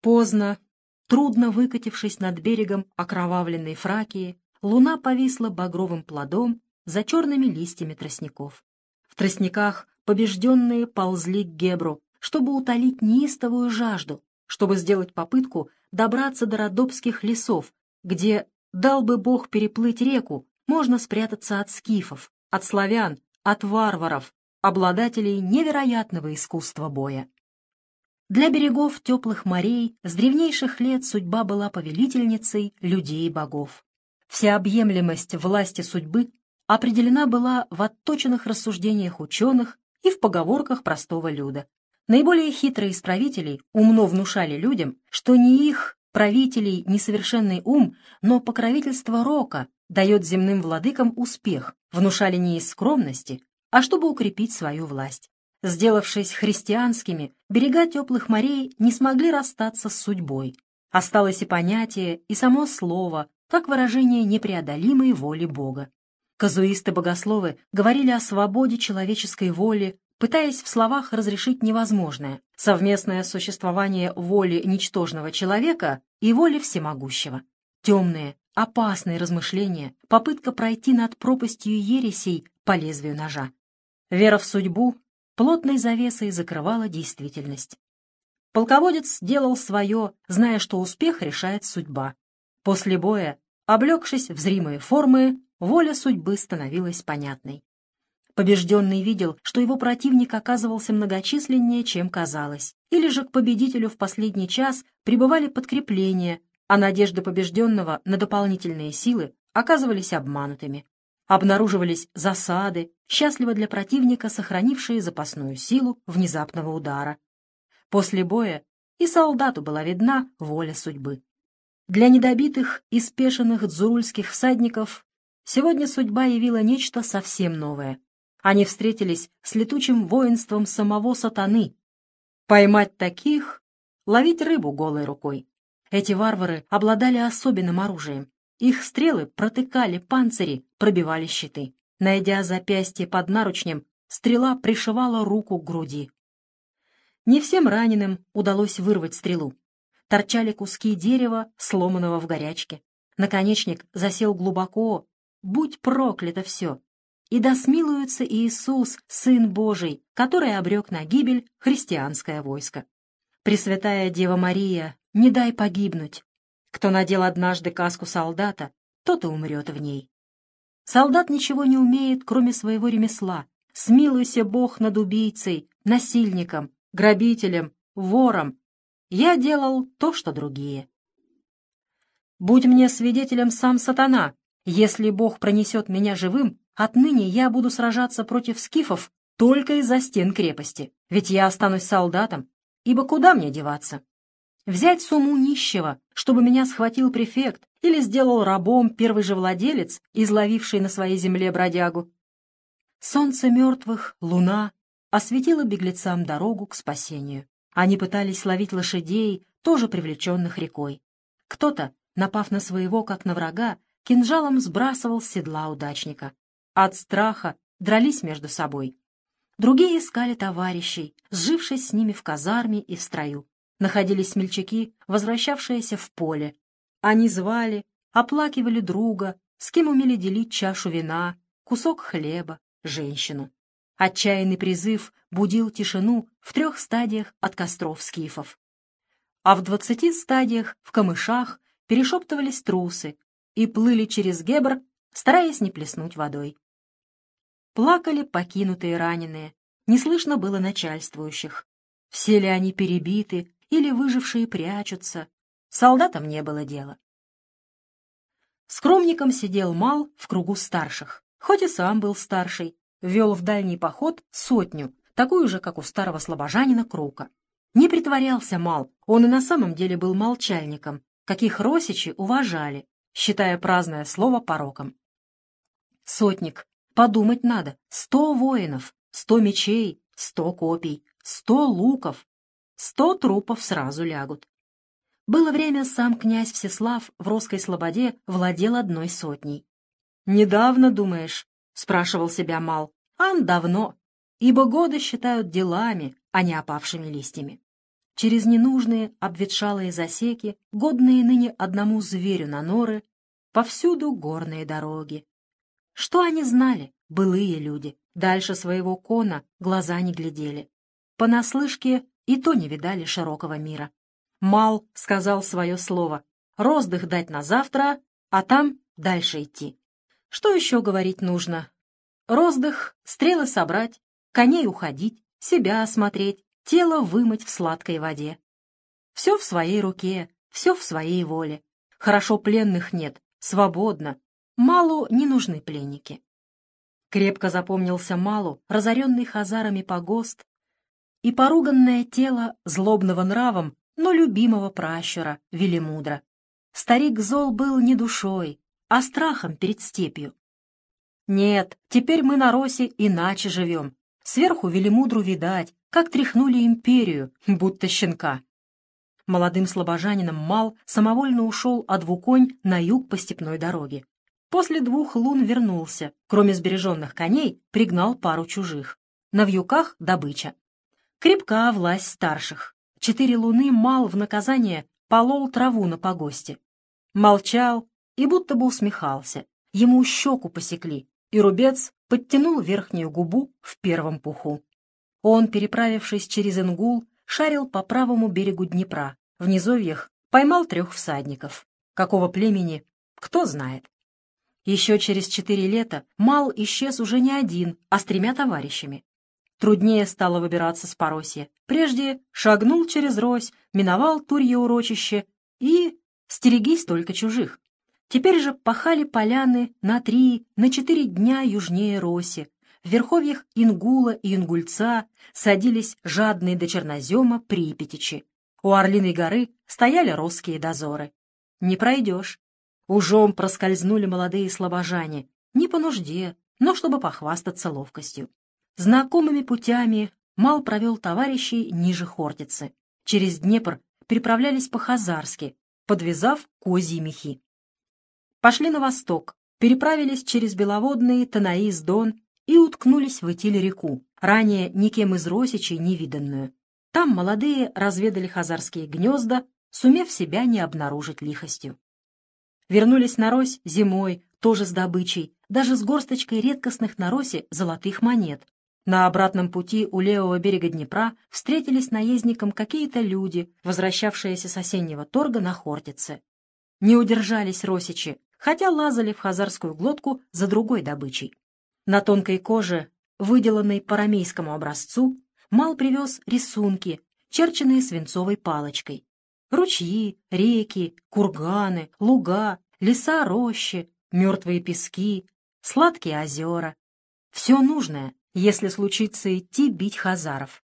Поздно, трудно выкатившись над берегом окровавленной Фракии, луна повисла багровым плодом за черными листьями тростников. В тростниках побежденные ползли к Гебру, чтобы утолить неистовую жажду, чтобы сделать попытку добраться до родопских лесов, где, дал бы Бог переплыть реку, можно спрятаться от скифов, от славян, от варваров, обладателей невероятного искусства боя. Для берегов теплых морей с древнейших лет судьба была повелительницей людей и богов. Всеобъемлемость власти судьбы определена была в отточенных рассуждениях ученых и в поговорках простого люда. Наиболее хитрые из правителей умно внушали людям, что не их правителей несовершенный ум, но покровительство рока дает земным владыкам успех, внушали не из скромности, а чтобы укрепить свою власть. Сделавшись христианскими, берега теплых морей не смогли расстаться с судьбой. Осталось и понятие, и само слово, как выражение непреодолимой воли Бога. Казуисты-богословы говорили о свободе человеческой воли, пытаясь в словах разрешить невозможное — совместное существование воли ничтожного человека и воли всемогущего. Темные, опасные размышления, попытка пройти над пропастью ересей по лезвию ножа. Вера в судьбу плотной завесой закрывала действительность. Полководец делал свое, зная, что успех решает судьба. После боя, облегшись в зримые формы, воля судьбы становилась понятной. Побежденный видел, что его противник оказывался многочисленнее, чем казалось, или же к победителю в последний час прибывали подкрепления, а надежды побежденного на дополнительные силы оказывались обманутыми. Обнаруживались засады, счастливо для противника сохранившие запасную силу внезапного удара. После боя и солдату была видна воля судьбы. Для недобитых и спешенных дзурульских всадников сегодня судьба явила нечто совсем новое. Они встретились с летучим воинством самого сатаны. Поймать таких — ловить рыбу голой рукой. Эти варвары обладали особенным оружием. Их стрелы протыкали панцири, пробивали щиты. Найдя запястье под наручнем, стрела пришивала руку к груди. Не всем раненым удалось вырвать стрелу. Торчали куски дерева, сломанного в горячке. Наконечник засел глубоко. Будь проклято все! И да смилуется Иисус, Сын Божий, который обрек на гибель христианское войско. Пресвятая Дева Мария, не дай погибнуть. Кто надел однажды каску солдата, тот и умрет в ней. Солдат ничего не умеет, кроме своего ремесла. Смилуйся, Бог, над убийцей, насильником, грабителем, вором. Я делал то, что другие. Будь мне свидетелем сам сатана. Если Бог пронесет меня живым, отныне я буду сражаться против скифов только из-за стен крепости, ведь я останусь солдатом, ибо куда мне деваться? Взять сумму нищего, чтобы меня схватил префект или сделал рабом первый же владелец, изловивший на своей земле бродягу. Солнце мертвых, луна осветило беглецам дорогу к спасению. Они пытались ловить лошадей, тоже привлеченных рекой. Кто-то, напав на своего, как на врага, кинжалом сбрасывал с седла удачника. От страха дрались между собой. Другие искали товарищей, сжившись с ними в казарме и в строю находились смельчаки, возвращавшиеся в поле. Они звали, оплакивали друга, с кем умели делить чашу вина, кусок хлеба, женщину. Отчаянный призыв будил тишину в трех стадиях от костров скифов. А в двадцати стадиях в камышах перешептывались трусы и плыли через гебр, стараясь не плеснуть водой. Плакали покинутые раненые, не слышно было начальствующих. Все ли они перебиты, или выжившие прячутся. Солдатам не было дела. Скромником сидел Мал в кругу старших, хоть и сам был старший, вел в дальний поход сотню, такую же, как у старого слабожанина Крука. Не притворялся Мал, он и на самом деле был молчальником, каких росичи уважали, считая праздное слово пороком. Сотник, подумать надо, сто воинов, сто мечей, сто копий, сто луков, Сто трупов сразу лягут. Было время, сам князь Всеслав в русской слободе владел одной сотней. «Недавно, думаешь?» — спрашивал себя Мал. «Ан давно, ибо годы считают делами, а не опавшими листьями. через ненужные обветшалые засеки, годные ныне одному зверю на норы, повсюду горные дороги. Что они знали, былые люди? Дальше своего кона глаза не глядели. Понаслышке и то не видали широкого мира. Мал сказал свое слово. Роздых дать на завтра, а там дальше идти. Что еще говорить нужно? Роздых, стрелы собрать, коней уходить, себя осмотреть, тело вымыть в сладкой воде. Все в своей руке, все в своей воле. Хорошо пленных нет, свободно. Малу не нужны пленники. Крепко запомнился Малу, разоренный хазарами погост, и поруганное тело злобного нравом, но любимого пращура Велимудра. Старик зол был не душой, а страхом перед степью. Нет, теперь мы на Росе иначе живем. Сверху Велимудру видать, как тряхнули империю, будто щенка. Молодым слобожанином Мал самовольно ушел от Вуконь на юг по степной дороге. После двух лун вернулся, кроме сбереженных коней, пригнал пару чужих. На вьюках добыча. Крепка власть старших. Четыре луны Мал в наказание полол траву на погосте. Молчал и будто бы усмехался. Ему щеку посекли, и рубец подтянул верхнюю губу в первом пуху. Он, переправившись через Ингул, шарил по правому берегу Днепра. В низовьях поймал трех всадников. Какого племени, кто знает. Еще через четыре лета Мал исчез уже не один, а с тремя товарищами. Труднее стало выбираться с Поросья. Прежде шагнул через Рось, миновал Турье урочище и... стерегись только чужих. Теперь же пахали поляны на три, на четыре дня южнее Роси. В верховьях Ингула и Ингульца садились жадные до чернозема Припятичи. У Орлиной горы стояли русские дозоры. Не пройдешь. Ужом проскользнули молодые слабожане, не по нужде, но чтобы похвастаться ловкостью. Знакомыми путями Мал провел товарищей ниже Хортицы. Через Днепр переправлялись по-хазарски, подвязав козьи мехи. Пошли на восток, переправились через Беловодный, Танаис, Дон и уткнулись в Итиль-реку, ранее никем из Росичей не виданную. Там молодые разведали хазарские гнезда, сумев себя не обнаружить лихостью. Вернулись на Рось зимой, тоже с добычей, даже с горсточкой редкостных на Росе золотых монет. На обратном пути у левого берега Днепра встретились наездникам какие-то люди, возвращавшиеся с осеннего торга на Хортице. Не удержались росичи, хотя лазали в хазарскую глотку за другой добычей. На тонкой коже, выделанной по рамейскому образцу, Мал привез рисунки, черченные свинцовой палочкой. Ручьи, реки, курганы, луга, леса, рощи, мертвые пески, сладкие озера. Все нужное, если случится идти бить хазаров.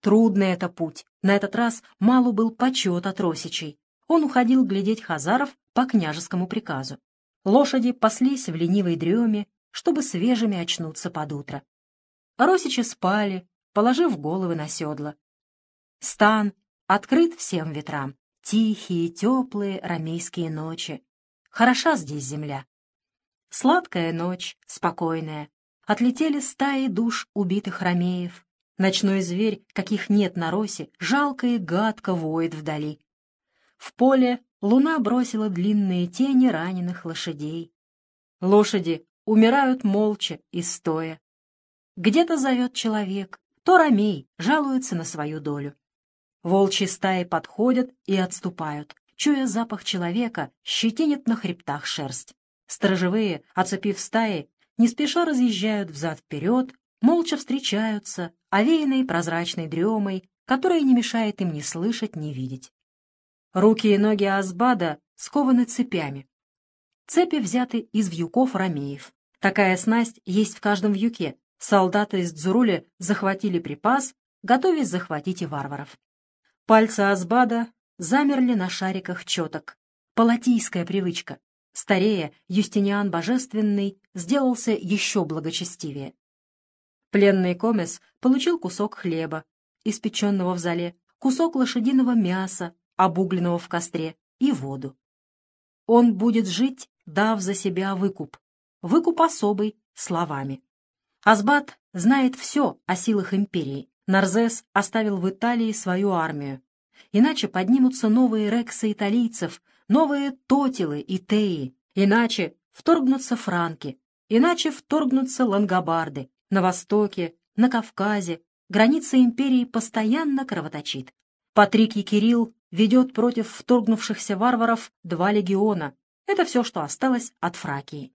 Трудный это путь. На этот раз Малу был почет от Росичей. Он уходил глядеть хазаров по княжескому приказу. Лошади паслись в ленивой дреме, чтобы свежими очнуться под утро. Росичи спали, положив головы на седла. Стан открыт всем ветрам. Тихие, теплые рамейские ночи. Хороша здесь земля. Сладкая ночь, спокойная. Отлетели стаи душ убитых ромеев. Ночной зверь, каких нет на росе, жалко и гадко воет вдали. В поле луна бросила длинные тени раненых лошадей. Лошади умирают молча и стоя. Где-то зовет человек, то ромей жалуется на свою долю. Волчьи стаи подходят и отступают. Чуя запах человека, щетинит на хребтах шерсть. Сторожевые, оцепив стаи, не спеша разъезжают взад-вперед, молча встречаются, овеянные прозрачной дремой, которая не мешает им ни слышать, ни видеть. Руки и ноги Азбада скованы цепями. Цепи взяты из вьюков ромеев. Такая снасть есть в каждом вьюке. Солдаты из Дзуруля захватили припас, готовясь захватить и варваров. Пальцы Азбада замерли на шариках четок. Палатийская привычка. Старея, Юстиниан Божественный сделался еще благочестивее. Пленный комес получил кусок хлеба, испеченного в зале, кусок лошадиного мяса, обугленного в костре, и воду. Он будет жить, дав за себя выкуп. Выкуп особый, словами. Азбат знает все о силах империи, Нарзес оставил в Италии свою армию. иначе поднимутся новые рексы италийцев, новые тотилы и теи, иначе вторгнутся франки, иначе вторгнутся лангобарды. На востоке, на Кавказе граница империи постоянно кровоточит. Патрикий Кирилл ведет против вторгнувшихся варваров два легиона. Это все, что осталось от Фракии.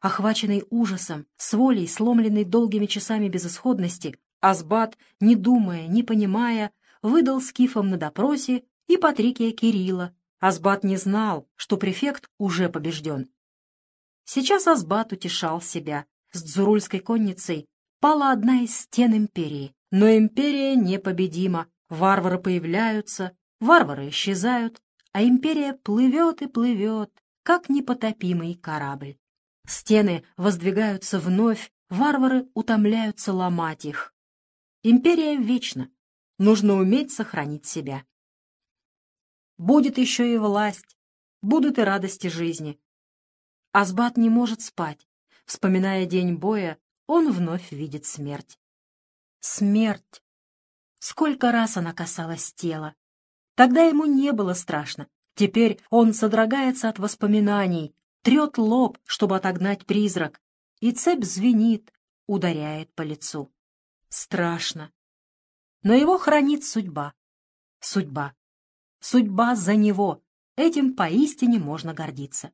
Охваченный ужасом, с волей, сломленный долгими часами безысходности, Асбат, не думая, не понимая, выдал скифам на допросе и Патрикия Кирилла. Асбат не знал, что префект уже побежден. Сейчас Асбат утешал себя. С Дзурульской конницей пала одна из стен империи. Но империя непобедима. Варвары появляются, варвары исчезают, а империя плывет и плывет, как непотопимый корабль. Стены воздвигаются вновь, варвары утомляются ломать их. Империя вечна. Нужно уметь сохранить себя. Будет еще и власть, будут и радости жизни. Асбат не может спать. Вспоминая день боя, он вновь видит смерть. Смерть! Сколько раз она касалась тела. Тогда ему не было страшно. Теперь он содрогается от воспоминаний, трет лоб, чтобы отогнать призрак, и цепь звенит, ударяет по лицу. Страшно. Но его хранит судьба. Судьба. Судьба за него. Этим поистине можно гордиться.